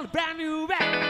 on a brand new record.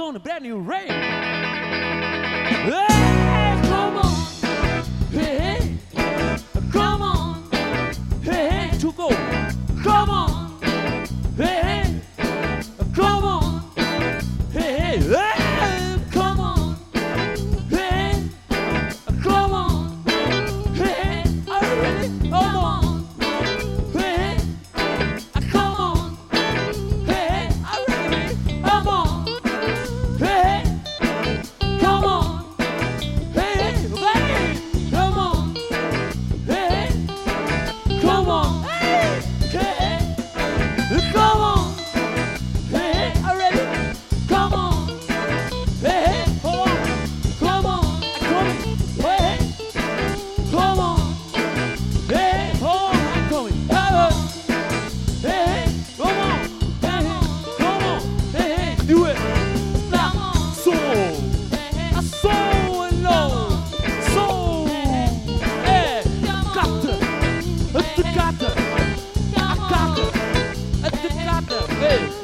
on a brand new rain. Hey, come on, hey, hey. come on, hey, hey, to go. Come on, hey, hey, come on, hey, hey. hey. Hey!